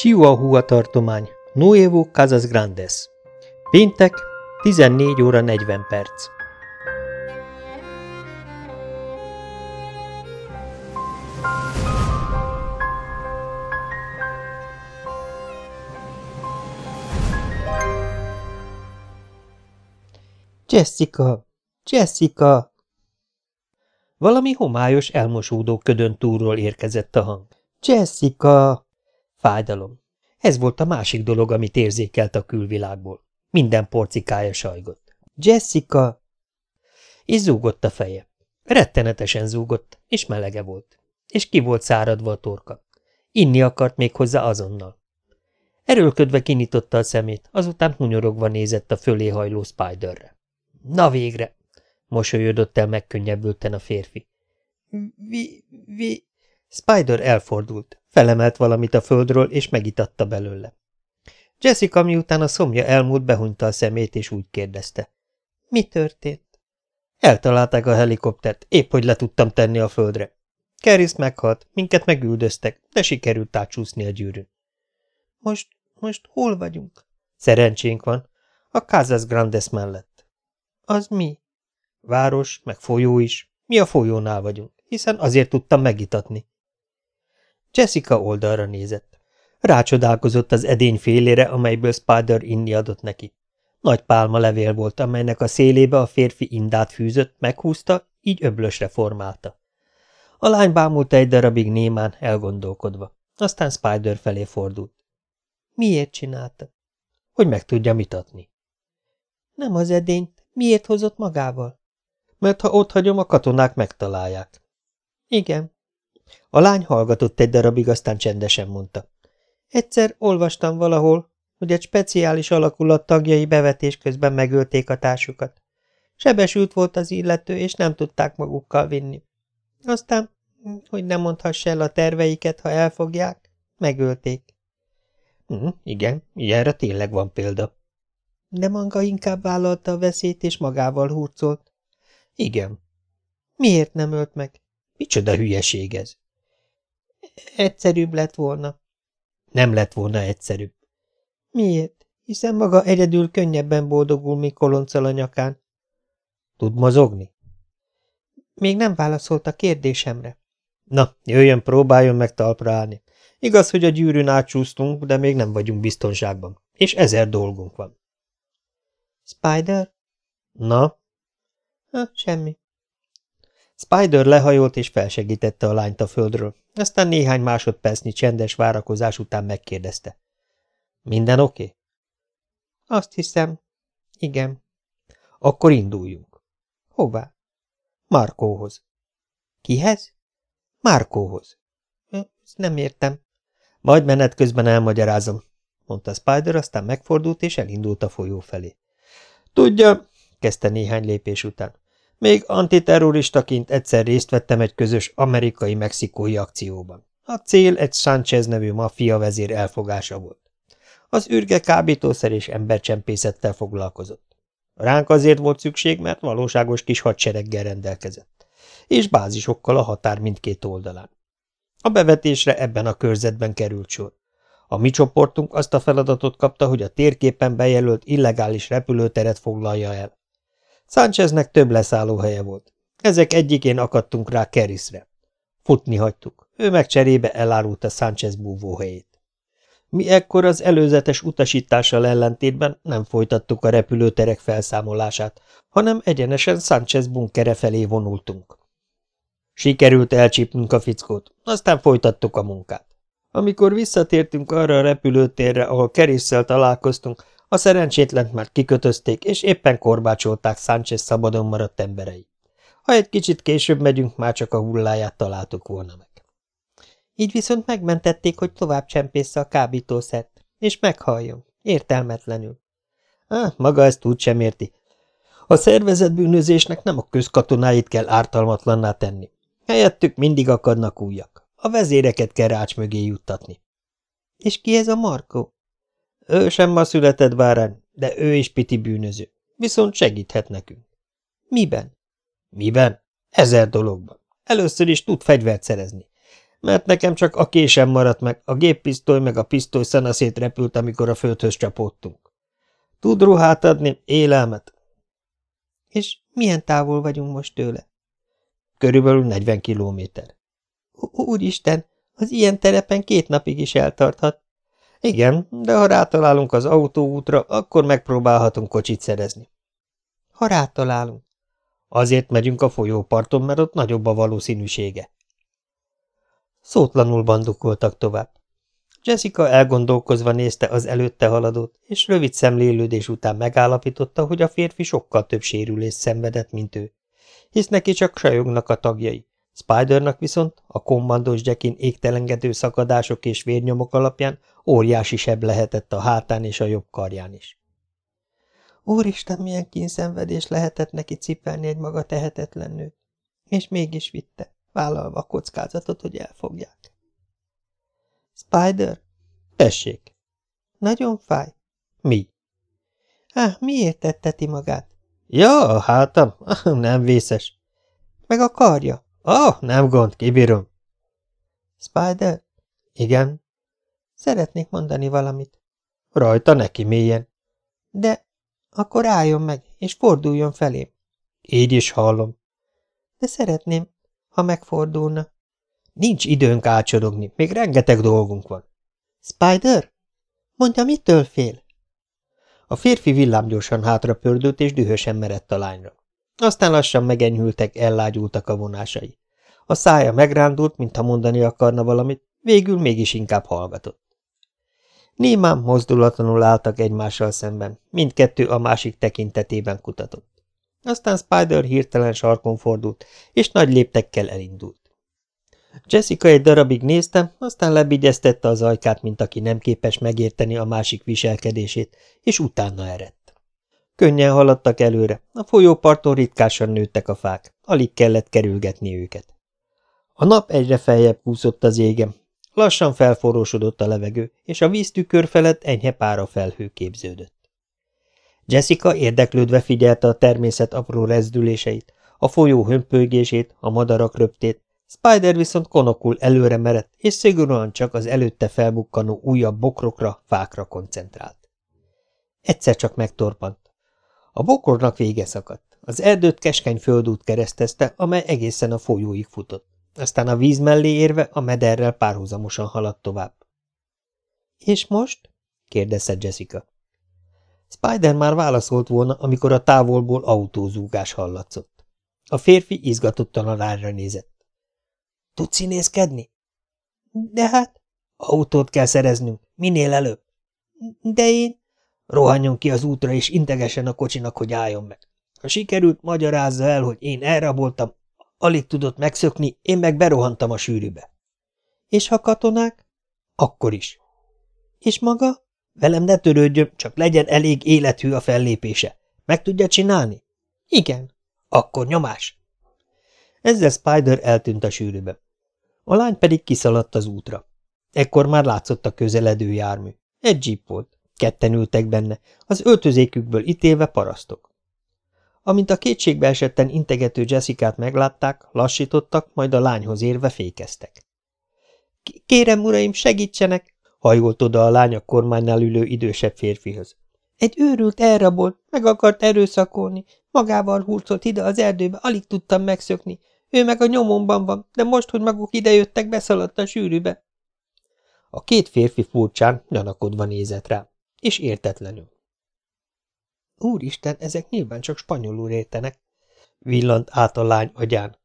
Chihuahua tartomány, Nuevo Casas Grandes. Péntek, 14 óra 40 perc. Jessica! Jessica! Valami homályos, elmosódó ködön túlról érkezett a hang. Jessica! Fájdalom. Ez volt a másik dolog, amit érzékelt a külvilágból. Minden porcikája sajgott. Jessica! És zúgott a feje. Rettenetesen zúgott, és melege volt. És ki volt száradva a torka. Inni akart még hozzá azonnal. Erőlködve kinyitotta a szemét, azután hunyorogva nézett a fölé hajló Spiderre. Na végre! mosolyodott el megkönnyebbülten a férfi. Vi, vi... Spider elfordult, felemelt valamit a földről, és megitatta belőle. Jessica miután a szomja elmúlt, behunyta a szemét, és úgy kérdezte. Mi történt? Eltalálták a helikoptert, épp hogy le tudtam tenni a földre. Keris meghalt, minket megüldöztek, de sikerült átsúszni a gyűrűn. Most, most hol vagyunk? Szerencsénk van. A Casas Grandes mellett. Az mi? Város, meg folyó is. Mi a folyónál vagyunk, hiszen azért tudtam megitatni. Jessica oldalra nézett. Rácsodálkozott az edény félére, amelyből Spider inni adott neki. Nagy pálma levél volt, amelynek a szélébe a férfi indát fűzött, meghúzta, így öblösre formálta. A lány bámulta egy darabig némán, elgondolkodva. Aztán Spider felé fordult. Miért csinálta? Hogy meg tudja mitatni. Nem az edényt. Miért hozott magával? Mert ha ott hagyom, a katonák megtalálják. Igen, a lány hallgatott egy darabig, aztán csendesen mondta. Egyszer olvastam valahol, hogy egy speciális alakulat tagjai bevetés közben megölték a társukat. Sebesült volt az illető, és nem tudták magukkal vinni. Aztán, hogy nem mondhass el a terveiket, ha elfogják, megölték. Mm, igen, ilyenre tényleg van példa. De maga inkább vállalta a veszélyt, és magával hurcolt. Igen. Miért nem ölt meg? Micsoda hülyeség ez? Egyszerűbb lett volna. Nem lett volna egyszerűbb. Miért? Hiszen maga egyedül könnyebben boldogul, mi kolonccal a nyakán. Tud mozogni? Még nem válaszolt a kérdésemre. Na, jöjjön, próbáljon meg talpra állni. Igaz, hogy a gyűrűn átsúsztunk, de még nem vagyunk biztonságban, és ezer dolgunk van. Spider? Na? Ha, semmi. Spider lehajolt és felsegítette a lányt a földről, aztán néhány másodpercnyi csendes várakozás után megkérdezte. Minden oké? Okay? Azt hiszem. Igen. Akkor induljunk. Hová? Markóhoz. Kihez? Markóhoz. Ezt nem értem. Majd menet közben elmagyarázom, mondta Spider, aztán megfordult és elindult a folyó felé. Tudja, kezdte néhány lépés után. Még antiterroristaként egyszer részt vettem egy közös amerikai-mexikói akcióban. A cél egy Sánchez nevű maffia vezér elfogása volt. Az ürge kábítószer és embercsempészettel foglalkozott. Ránk azért volt szükség, mert valóságos kis hadsereggel rendelkezett, és bázisokkal a határ mindkét oldalán. A bevetésre ebben a körzetben került sor. A mi csoportunk azt a feladatot kapta, hogy a térképen bejelölt illegális repülőteret foglalja el. Sáncheznek több leszállóhelye volt. Ezek egyikén akadtunk rá Kerisre. Futni hagytuk. Ő meg cserébe elárulta Sánchez búvóhelyét. Mi ekkor az előzetes utasítással ellentétben nem folytattuk a repülőterek felszámolását, hanem egyenesen Sánchez bunkere felé vonultunk. Sikerült elcsípnünk a fickót, aztán folytattuk a munkát. Amikor visszatértünk arra a repülőtérre, ahol Kerisszel találkoztunk, a szerencsétlent már kikötözték, és éppen korbácsolták Sánchez szabadon maradt emberei. Ha egy kicsit később megyünk, már csak a hulláját találtuk volna meg. Így viszont megmentették, hogy tovább csempésze a kábítószert, és meghalljon, értelmetlenül. Ah, maga ezt úgy sem érti. A szervezett bűnözésnek nem a közkatonáit kell ártalmatlanná tenni. Helyettük mindig akadnak újak. A vezéreket kell rács mögé juttatni. És ki ez a Markó? Ő sem ma született bárány, de ő is piti bűnöző. Viszont segíthet nekünk. Miben? Miben? Ezer dologban. Először is tud fegyvert szerezni. mert nekem csak a késem maradt meg, a géppisztoly meg a pisztoly szanaszét repült, amikor a földhöz csapódtunk. Tud ruhát adni, élelmet? És milyen távol vagyunk most tőle? Körülbelül 40 kilométer. Úristen, az ilyen terepen két napig is eltarthat. Igen, de ha rátalálunk az autóútra, akkor megpróbálhatunk kocsit szerezni. Ha rátalálunk? Azért megyünk a folyóparton, mert ott nagyobb a valószínűsége. Szótlanul bandukoltak tovább. Jessica elgondolkozva nézte az előtte haladót, és rövid szemlélődés után megállapította, hogy a férfi sokkal több sérülést szenvedett, mint ő, hisz neki csak sajognak a tagjai. Spidernak viszont a kommandos Jackin égtelengedő szakadások és vérnyomok alapján óriási seb lehetett a hátán és a jobb karján is. Úristen, milyen kínszenvedés lehetett neki cipelni egy maga tehetetlen nőt. És mégis vitte, vállalva a kockázatot, hogy elfogják. Spider? Tessék. Nagyon fáj. Mi? Há, miért tetteti magát? Ja, a hátam? Nem vészes. Meg a karja? Ah, nem gond, kibírom. Spider? Igen. Szeretnék mondani valamit. Rajta neki mélyen. De akkor álljon meg, és forduljon felém. Így is hallom. De szeretném, ha megfordulna. Nincs időnk ácsorogni, még rengeteg dolgunk van. Spider? Mondja, mitől fél? A férfi villámgyorsan hátra pördült, és dühösen merett a lányra. Aztán lassan megenyhültek, ellágyultak a vonásai. A szája megrándult, mintha mondani akarna valamit, végül mégis inkább hallgatott. Némán mozdulatlanul álltak egymással szemben, mindkettő a másik tekintetében kutatott. Aztán Spider hirtelen sarkon fordult, és nagy léptekkel elindult. Jessica egy darabig nézte, aztán lebigyeztette az ajkát, mint aki nem képes megérteni a másik viselkedését, és utána eredt. Könnyen haladtak előre, a folyóparton ritkásan nőttek a fák, alig kellett kerülgetni őket. A nap egyre feljebb kúszott az égem, lassan felforrósodott a levegő, és a víztükör felett enyhe pára felhő képződött. Jessica érdeklődve figyelte a természet apró rezdüléseit, a folyó hömpölygését, a madarak röptét, Spider viszont konokul előre merett, és szigorúan csak az előtte felbukkanó újabb bokrokra, fákra koncentrált. Egyszer csak megtorpant. A bokornak vége szakadt. Az erdőt keskeny földút keresztezte, amely egészen a folyóig futott. Aztán a víz mellé érve a mederrel párhuzamosan haladt tovább. – És most? – kérdezte Jessica. Spider már válaszolt volna, amikor a távolból autózúgás hallatszott. A férfi izgatottan a lányra nézett. Tudsz színészkedni? De hát... Autót kell szereznünk, minél előbb. De én... Rohanjon ki az útra, és integesen a kocsinak, hogy álljon meg. Ha sikerült, magyarázza el, hogy én elraboltam, alig tudott megszökni, én meg berohantam a sűrűbe. És ha katonák? Akkor is. És maga? Velem ne törődjön, csak legyen elég élethű a fellépése. Meg tudja csinálni? Igen. Akkor nyomás. Ezzel Spider eltűnt a sűrűbe. A lány pedig kiszaladt az útra. Ekkor már látszott a közeledő jármű. Egy jeep volt. Ketten ültek benne, az öltözékükből ítélve parasztok. Amint a kétségbe esetten integető Jessica-t meglátták, lassítottak, majd a lányhoz érve fékeztek. – Kérem, uraim, segítsenek! – hajolt oda a lány a kormánynál ülő idősebb férfihoz. – Egy őrült elrabolt, meg akart erőszakolni, magával hurcolt ide az erdőbe, alig tudtam megszökni. Ő meg a nyomomban van, de most, hogy maguk idejöttek, beszaladt a sűrűbe. A két férfi furcsán, gyanakodva nézett rá, és értetlenül. Úristen, ezek nyilván csak spanyolul értenek, villant át a lány agyán.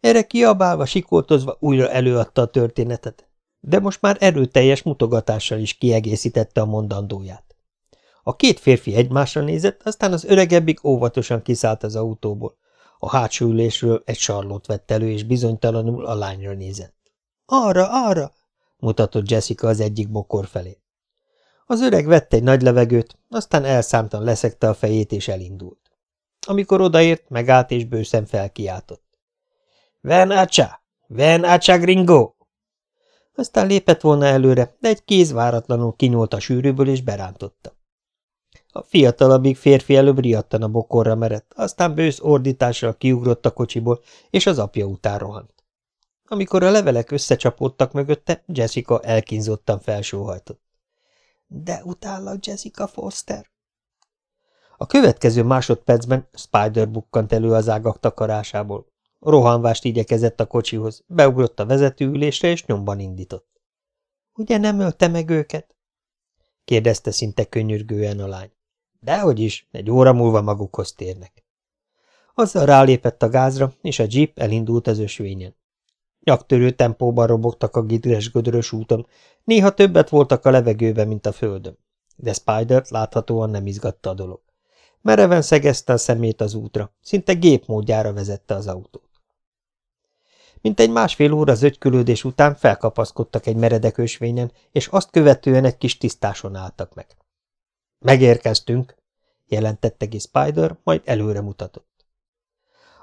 Erre kiabálva, sikoltozva újra előadta a történetet, de most már erőteljes mutogatással is kiegészítette a mondandóját. A két férfi egymásra nézett, aztán az öregebbik óvatosan kiszállt az autóból. A hátsó ülésről egy sarlót vett elő, és bizonytalanul a lányra nézett. – Arra, arra! – mutatott Jessica az egyik bokor felé. Az öreg vett egy nagy levegőt, aztán elszámtan leszekte a fejét, és elindult. Amikor odaért, megállt, és bőszen felkiáltott. – Ven acsa! Ven acsa gringo! Aztán lépett volna előre, de egy kéz váratlanul kinyúlt a sűrűből, és berántotta. A fiatalabbik férfi előbb riadtan a bokorra merett, aztán bősz ordítással kiugrott a kocsiból, és az apja után rohant. Amikor a levelek összecsapódtak mögötte, Jessica elkínzottan felsóhajtott. De utállak, Jessica Foster. A következő másodpercben Spider bukkant elő az ágak takarásából. Rohanvást igyekezett a kocsihoz, beugrott a vezetőülésre, és nyomban indított. – Ugye nem ölte meg őket? – kérdezte szinte könyörgően a lány. – Dehogy is, egy óra múlva magukhoz térnek. Azzal rálépett a gázra, és a jeep elindult az ösvényen. Nyaktörő tempóban robogtak a gidres gödörös úton, néha többet voltak a levegőben, mint a földön. De Spidert láthatóan nem izgatta a dolog. Mereven szegezte a szemét az útra, szinte gépmódjára vezette az autót. Mint egy másfél óra zögykülődés után felkapaszkodtak egy meredek ösvényen, és azt követően egy kis tisztáson álltak meg. Megérkeztünk, jelentette ki Spider, majd előre mutatott.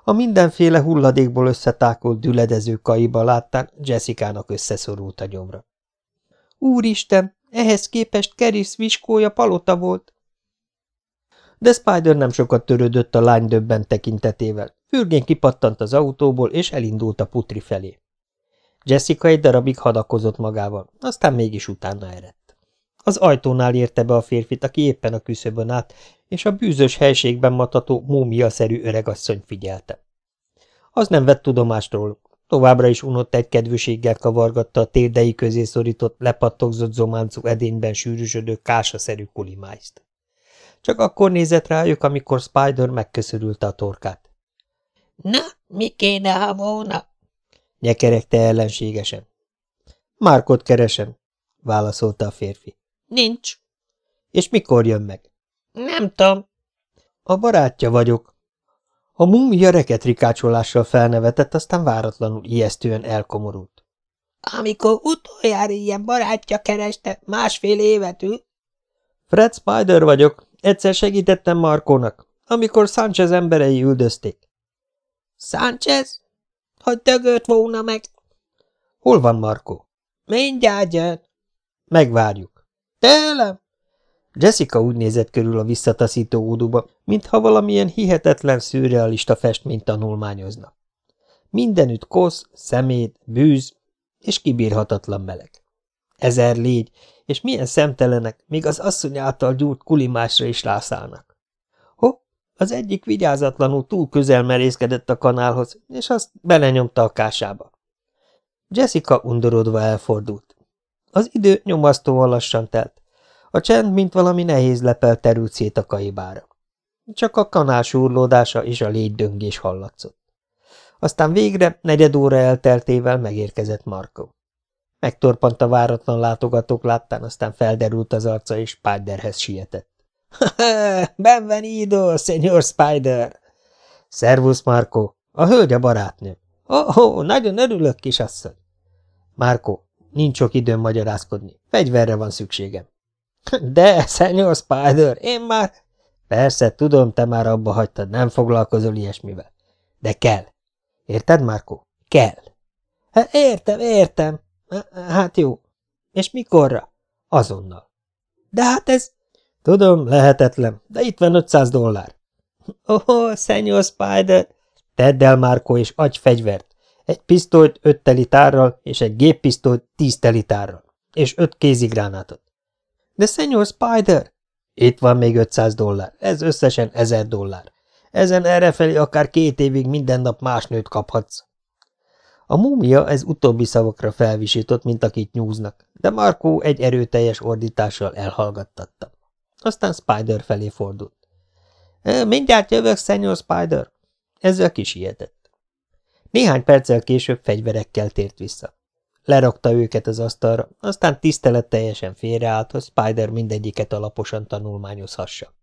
A mindenféle hulladékból összetákolt düledező kaiba láttán Jessica-nak összeszorult a gyomra. Úristen, ehhez képest Keris viskója palota volt. De Spider nem sokat törődött a lány döbben tekintetével. Fürgén kipattant az autóból, és elindult a putri felé. Jessica egy darabig hadakozott magával, aztán mégis utána eredt. Az ajtónál érte be a férfit, aki éppen a küszöbön állt, és a bűzös helységben matató múmia-szerű öregasszony figyelte. Az nem vett tudomást róluk. Továbbra is unott egy kedvűséggel kavargatta a térdei közé szorított, lepattogzott zománcú edényben sűrűsödő kásaszerű kulimájzt. Csak akkor nézett rájuk, amikor Spider megköszörülte a torkát. – Na, mi kéne, ha volna? – nyekeregte ellenségesen. – Márkot keresem – válaszolta a férfi. – Nincs. – És mikor jön meg? – Nem tudom. – A barátja vagyok a mumia reketrikácsolással felnevetett, aztán váratlanul ijesztően elkomorult. Amikor utoljára ilyen barátja kereste, másfél évet ül. Fred Spider vagyok. Egyszer segítettem Markónak, amikor Sanchez emberei üldözték. Sanchez? Hogy dögölt volna meg? Hol van Markó? Mindjárt jön. Megvárjuk. Tőlem? Jessica úgy nézett körül a visszataszító óduba, mintha valamilyen hihetetlen szürrealista festményt tanulmányozna. Mindenütt kosz, szemét, bűz és kibírhatatlan meleg. Ezer légy, és milyen szemtelenek, még az asszony által gyúrt kulimásra is rászállnak. Ho, az egyik vigyázatlanul túl közel merészkedett a kanálhoz, és azt belenyomta a kásába. Jessica undorodva elfordult. Az idő nyomasztóan lassan telt. A csend, mint valami nehéz lepel terült szét a kaibára. Csak a kanál súrlódása és a légydöngés hallatszott. Aztán végre, negyed óra elteltével megérkezett Marko. Megtorpant a váratlan látogatók láttán, aztán felderült az arca, és Spiderhez sietett. – Benvenido, Senyor Spider! – Szervusz, Marko! A hölgy a barátnő. Oh, oh, nagyon örülök, kisasszony! – Marko, nincs sok időm magyarázkodni. Fegyverre van szükségem. – De, Senyor Spider, én már… Persze, tudom, te már abba hagytad, nem foglalkozol ilyesmivel. De kell. Érted, Márkó? Kell. Hát értem, értem. Hát jó. És mikorra? Azonnal. De hát ez... Tudom, lehetetlen, de itt van 500 dollár. Oh, Senyor Spider! Tedd el, Márkó, és adj fegyvert. Egy pisztolyt öt telitárral, és egy géppisztolyt tíz telitárral, és öt kézigránátot. De Senyor Spider! Itt van még 500 dollár, ez összesen 1000 dollár. Ezen errefelé akár két évig minden nap más nőt kaphatsz. A múmia ez utóbbi szavakra felvisított, mint akit nyúznak, de Markó egy erőteljes ordítással elhallgattatta. Aztán Spider felé fordult. Mindjárt jövök, Senyor Spider. Ezzel kisietett. Néhány perccel később fegyverekkel tért vissza. Lerakta őket az asztalra, aztán tiszteletteljesen félreállt, hogy Spider mindegyiket alaposan tanulmányozhassa.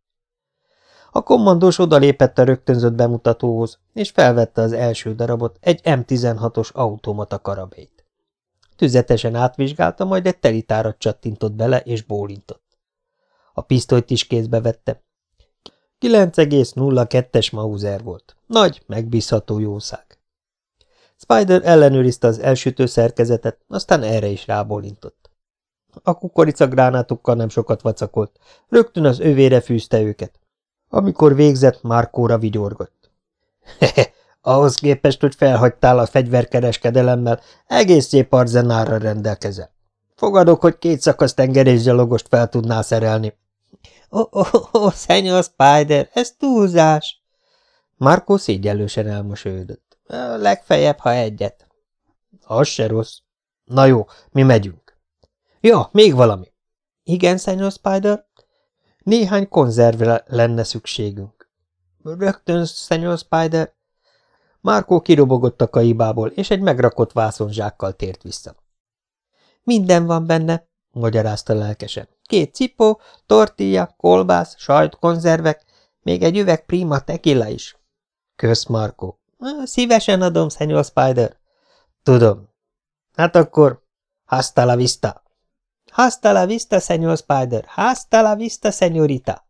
A kommandós odalépett a rögtönzött bemutatóhoz, és felvette az első darabot, egy M16-os automata karabét. Tüzetesen átvizsgálta, majd egy telitárat csattintott bele, és bólintott. A pisztolyt is kézbe vette. 9,02-es Mauser volt. Nagy, megbízható jószág. Spider ellenőrizte az elsütő szerkezetet, aztán erre is rábólintott. A kukoricagránátokkal nem sokat vacakolt, rögtön az övére fűzte őket. Amikor végzett, Márkóra vigyorgott. – Ahhoz képest, hogy felhagytál a fegyverkereskedelemmel, egész szép arzenálra rendelkezel. Fogadok, hogy két szakasz tengerészgyalogost fel tudnál szerelni. Ó, oh, oh, Szenyor Spider, ez túlzás! Markó szégyellősen elmosődött. Legfeljebb, ha egyet. Az se rossz. Na jó, mi megyünk. Ja, még valami. Igen, Szenyor Spider? Néhány konzervre lenne szükségünk. Rögtön, Szenyor Spider. Márkó kirobogott a kaibából, és egy megrakott vászonzsákkal tért vissza. Minden van benne, magyarázta lelkesen. Két cipó, tortilla, kolbász, sajt, konzervek, még egy üveg prima tequila is. Kösz, Markó. Szívesen adom, Szenyor Spider. Tudom. Hát akkor hasta la vista. Hasta la vista, Szenyor Spider. Hasta la vista, Szenyorita.